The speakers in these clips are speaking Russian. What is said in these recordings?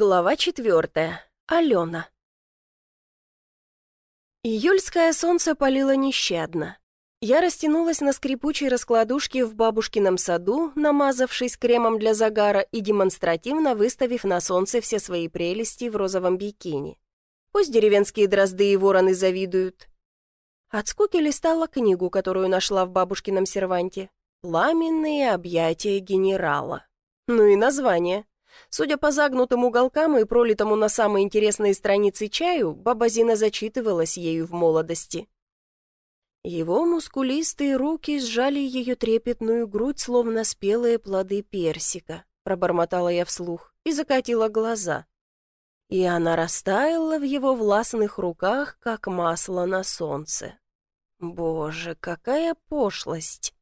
Глава четвертая. Алена. Июльское солнце палило нещадно. Я растянулась на скрипучей раскладушке в бабушкином саду, намазавшись кремом для загара и демонстративно выставив на солнце все свои прелести в розовом бикини. Пусть деревенские дрозды и вороны завидуют. От скуки листала книгу, которую нашла в бабушкином серванте. «Пламенные объятия генерала». Ну и название. Судя по загнутым уголкам и пролитому на самые интересные страницы чаю, баба Зина зачитывалась ею в молодости. Его мускулистые руки сжали ее трепетную грудь, словно спелые плоды персика, пробормотала я вслух и закатила глаза. И она растаяла в его властных руках, как масло на солнце. Боже, какая пошлость!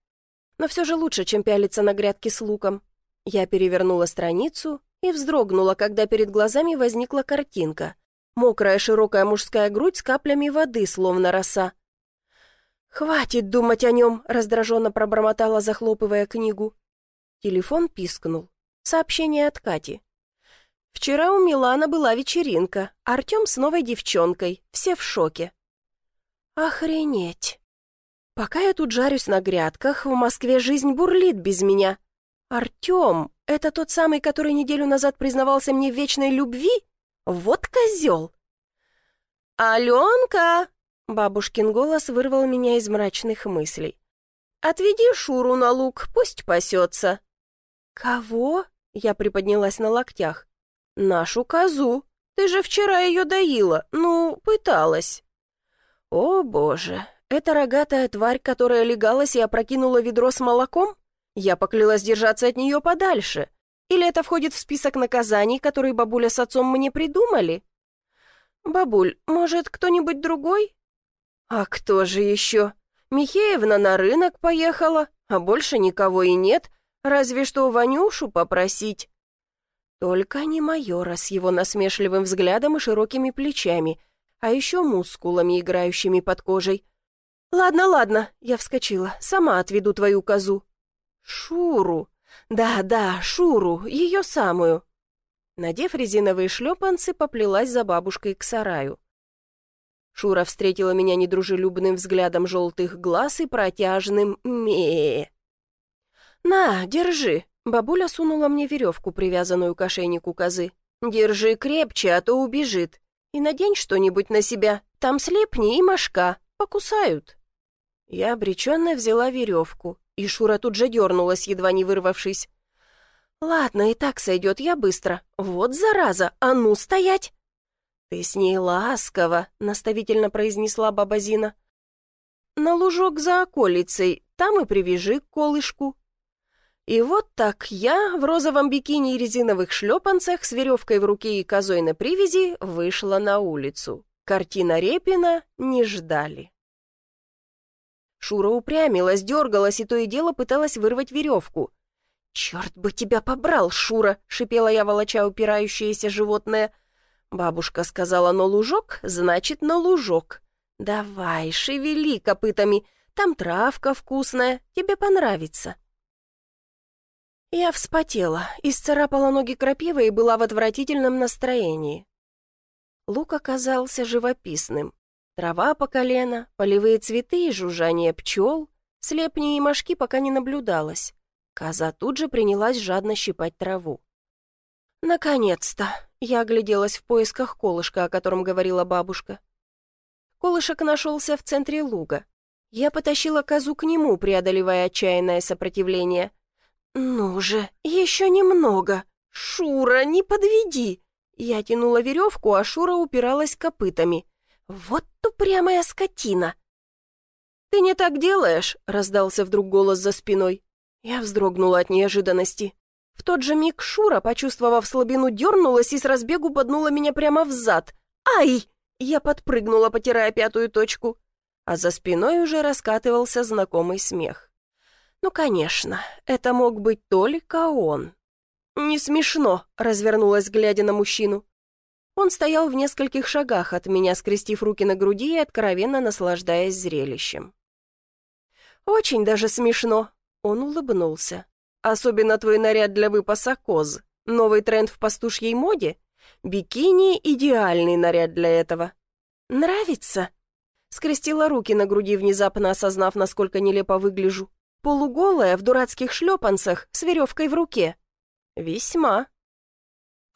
Но все же лучше, чем пялиться на грядки с луком. Я перевернула страницу и вздрогнула, когда перед глазами возникла картинка. Мокрая широкая мужская грудь с каплями воды, словно роса. «Хватит думать о нем», — раздраженно пробормотала, захлопывая книгу. Телефон пискнул. Сообщение от Кати. «Вчера у Милана была вечеринка. Артем с новой девчонкой. Все в шоке». «Охренеть!» Пока я тут жарюсь на грядках, в Москве жизнь бурлит без меня. Артем, это тот самый, который неделю назад признавался мне в вечной любви? Вот козел!» «Аленка!» — бабушкин голос вырвал меня из мрачных мыслей. «Отведи Шуру на луг, пусть пасется». «Кого?» — я приподнялась на локтях. «Нашу козу. Ты же вчера ее доила, ну, пыталась». «О, боже, это рогатая тварь, которая легалась и опрокинула ведро с молоком?» Я поклялась держаться от нее подальше. Или это входит в список наказаний, которые бабуля с отцом мне придумали? Бабуль, может, кто-нибудь другой? А кто же еще? Михеевна на рынок поехала, а больше никого и нет, разве что Ванюшу попросить. Только не майора с его насмешливым взглядом и широкими плечами, а еще мускулами, играющими под кожей. «Ладно, ладно», — я вскочила, — «сама отведу твою козу». Шуру. Да-да, Шуру, ее самую. Надев резиновые шлепанцы, поплелась за бабушкой к сараю. Шура встретила меня недружелюбным взглядом желтых глаз и протяжным ме. «На, держи!» Бабуля сунула мне веревку, привязанную к ошейнику козы. «Держи крепче, а то убежит. И надень что-нибудь на себя. Там слепни и мошка. Покусают». Я обреченно взяла веревку. И Шура тут же дернулась, едва не вырвавшись. «Ладно, и так сойдет, я быстро. Вот зараза, а ну стоять!» «Ты с ней ласково», — наставительно произнесла баба Зина. «На лужок за околицей, там и привяжи колышку». И вот так я в розовом бикини и резиновых шлепанцах с веревкой в руке и козой на привязи вышла на улицу. Картина Репина не ждали. Шура упрямилась, дергалась и то и дело пыталась вырвать веревку. «Черт бы тебя побрал, Шура!» — шипела я, волоча упирающееся животное. Бабушка сказала «на лужок», значит «на лужок». «Давай, шевели копытами, там травка вкусная, тебе понравится». Я вспотела, исцарапала ноги крапивы и была в отвратительном настроении. Лук оказался живописным. Трава по колено, полевые цветы и жужжание пчел. Слепни и мошки пока не наблюдалось. Коза тут же принялась жадно щипать траву. «Наконец-то!» — я огляделась в поисках колышка, о котором говорила бабушка. Колышек нашелся в центре луга. Я потащила козу к нему, преодолевая отчаянное сопротивление. «Ну же, еще немного! Шура, не подведи!» Я тянула веревку, а Шура упиралась копытами — «Вот упрямая скотина!» «Ты не так делаешь!» — раздался вдруг голос за спиной. Я вздрогнула от неожиданности. В тот же миг Шура, почувствовав слабину, дернулась и с разбегу поднула меня прямо в зад. «Ай!» Я подпрыгнула, потирая пятую точку. А за спиной уже раскатывался знакомый смех. «Ну, конечно, это мог быть только он». «Не смешно», — развернулась, глядя на мужчину. Он стоял в нескольких шагах от меня, скрестив руки на груди и откровенно наслаждаясь зрелищем. «Очень даже смешно», — он улыбнулся. «Особенно твой наряд для выпаса коз. Новый тренд в пастушьей моде? Бикини — идеальный наряд для этого. Нравится? Скрестила руки на груди, внезапно осознав, насколько нелепо выгляжу. Полуголая, в дурацких шлепанцах, с веревкой в руке. Весьма.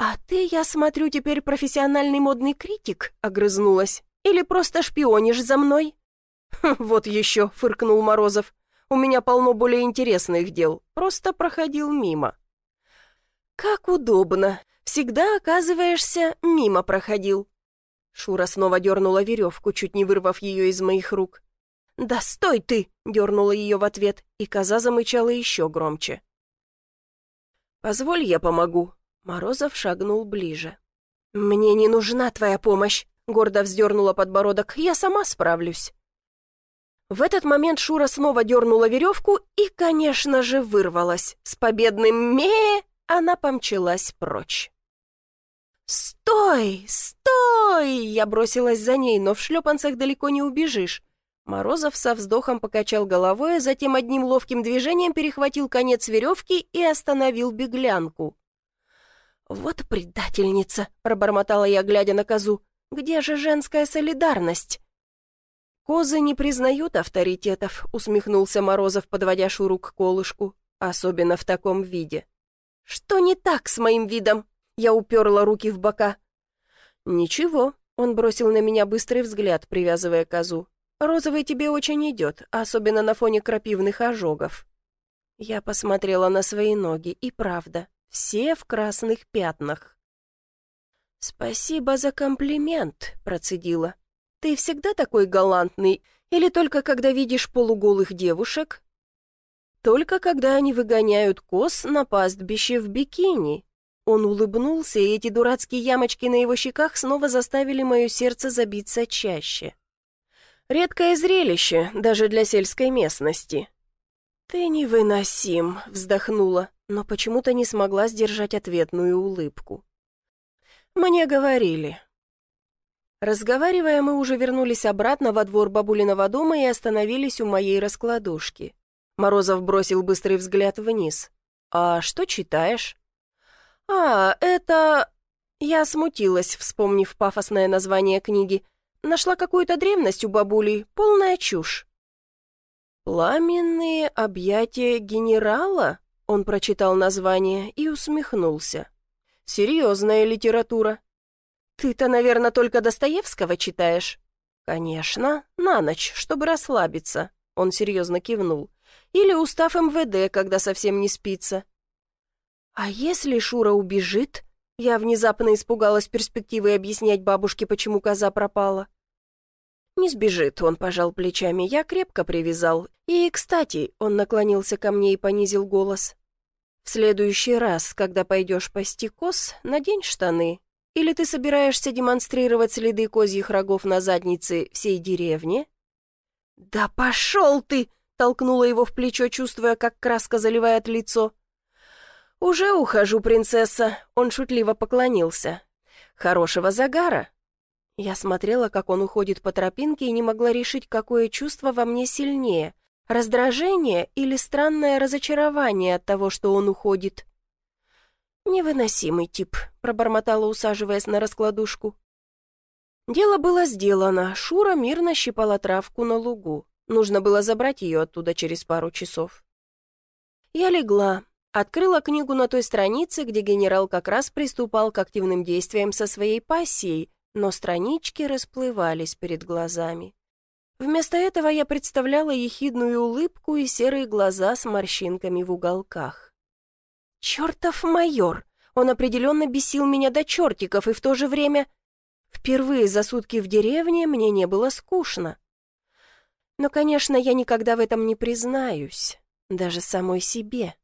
«А ты, я смотрю, теперь профессиональный модный критик?» — огрызнулась. «Или просто шпионишь за мной?» «Хм, «Вот еще», — фыркнул Морозов. «У меня полно более интересных дел. Просто проходил мимо». «Как удобно. Всегда, оказываешься, мимо проходил». Шура снова дернула веревку, чуть не вырвав ее из моих рук. «Да стой ты!» — дернула ее в ответ, и коза замычала еще громче. «Позволь, я помогу», Морозов шагнул ближе. «Мне не нужна твоя помощь», — гордо вздернула подбородок. «Я сама справлюсь». В этот момент Шура снова дернула веревку и, конечно же, вырвалась. С победным ме она помчалась прочь. «Стой! Стой!» Я бросилась за ней, но в шлепанцах далеко не убежишь. Морозов со вздохом покачал головой, а затем одним ловким движением перехватил конец веревки и остановил беглянку. «Вот предательница!» — пробормотала я, глядя на козу. «Где же женская солидарность?» «Козы не признают авторитетов», — усмехнулся Морозов, подводя Шуру к колышку, особенно в таком виде. «Что не так с моим видом?» Я уперла руки в бока. «Ничего», — он бросил на меня быстрый взгляд, привязывая козу. «Розовый тебе очень идет, особенно на фоне крапивных ожогов». Я посмотрела на свои ноги, и правда, все в красных пятнах. «Спасибо за комплимент», — процедила. «Ты всегда такой галантный, или только когда видишь полуголых девушек?» «Только когда они выгоняют коз на пастбище в бикини». Он улыбнулся, и эти дурацкие ямочки на его щеках снова заставили мое сердце забиться чаще. Редкое зрелище, даже для сельской местности. «Ты невыносим», — вздохнула но почему-то не смогла сдержать ответную улыбку. «Мне говорили». Разговаривая, мы уже вернулись обратно во двор бабулиного дома и остановились у моей раскладушки. Морозов бросил быстрый взгляд вниз. «А что читаешь?» «А, это...» Я смутилась, вспомнив пафосное название книги. Нашла какую-то древность у бабули, полная чушь. «Пламенные объятия генерала?» Он прочитал название и усмехнулся. «Серьезная литература». «Ты-то, наверное, только Достоевского читаешь?» «Конечно, на ночь, чтобы расслабиться», — он серьезно кивнул. «Или устав МВД, когда совсем не спится». «А если Шура убежит?» Я внезапно испугалась перспективы объяснять бабушке, почему коза пропала. «Не сбежит», — он пожал плечами, я крепко привязал. «И, кстати», — он наклонился ко мне и понизил голос, в следующий раз, когда пойдешь пасти коз, надень штаны. Или ты собираешься демонстрировать следы козьих рогов на заднице всей деревни?» «Да пошел ты!» — толкнула его в плечо, чувствуя, как краска заливает лицо. «Уже ухожу, принцесса!» — он шутливо поклонился. «Хорошего загара!» Я смотрела, как он уходит по тропинке, и не могла решить, какое чувство во мне сильнее Раздражение или странное разочарование от того, что он уходит? «Невыносимый тип», — пробормотала, усаживаясь на раскладушку. Дело было сделано. Шура мирно щипала травку на лугу. Нужно было забрать ее оттуда через пару часов. Я легла, открыла книгу на той странице, где генерал как раз приступал к активным действиям со своей пассией, но странички расплывались перед глазами. Вместо этого я представляла ехидную улыбку и серые глаза с морщинками в уголках. «Чертов майор! Он определенно бесил меня до чертиков, и в то же время... Впервые за сутки в деревне мне не было скучно. Но, конечно, я никогда в этом не признаюсь, даже самой себе».